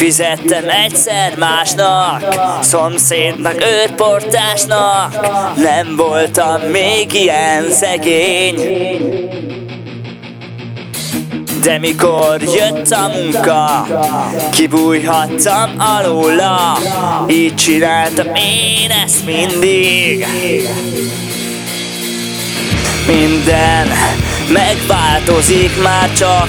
Fizettem egyszer másnak, szomszédnak, őrportásnak. Nem voltam még ilyen szegény. De mikor jött a munka, kibújhattam alóla. Így csináltam én ezt mindig Minden megváltozik már csak.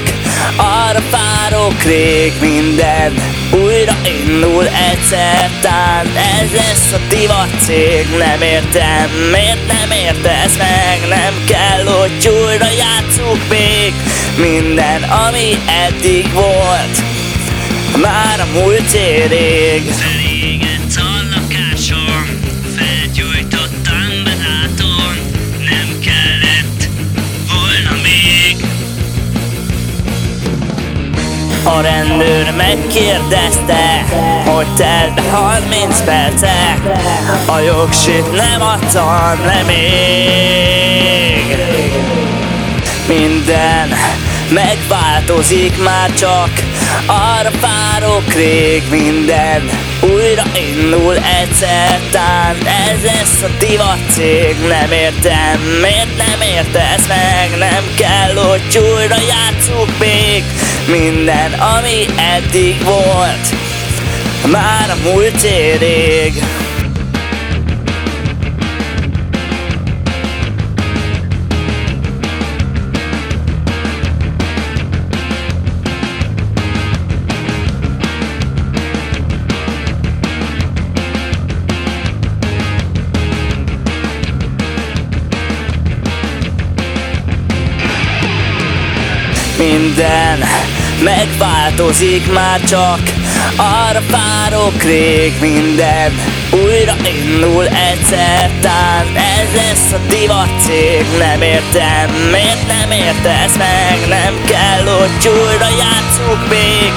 Arra várok rég minden Újra indul egyszer. Tán Ez lesz a divat cég Nem értem, miért nem értesz meg? Nem kell, hogy újra játsszuk még Minden, ami eddig volt. Már a múlt rég A rendőr megkérdezte, hogy telt 30 perce. A jogsit nem adtam le még Minden megváltozik már csak. Arra várok rég minden. Újra indul egyszer tán Ez lesz a divat cég. Nem értem, miért nem értesz meg? Nem kell, hogy újra játsszuk még Minden, ami eddig volt. Már a múlt rég Minden megváltozik már csak. Arra várok rég minden Újra indul egyszer. Tán Ez lesz a divat cég Nem értem, miért nem értesz meg? Nem kell, hogy újra játsszuk még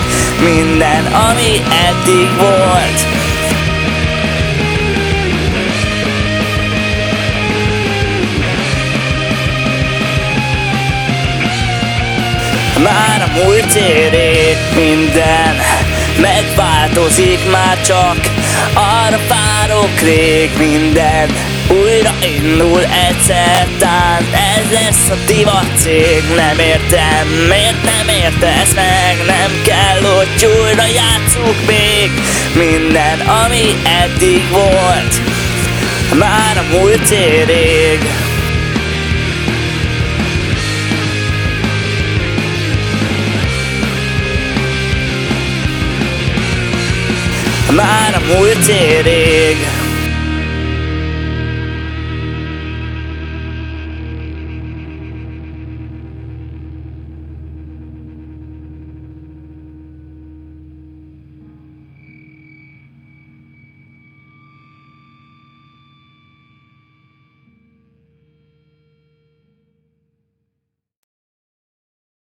Minden, ami eddig volt múlt éré minden Megváltozik már csak. Arra várok rég minden újra indul egyszer tán Ez lesz a divat cég. Nem értem, miért nem értesz meg? Nem kell, hogy újra játsszuk még Minden, ami eddig volt. Már a múlt rég már a múlt rég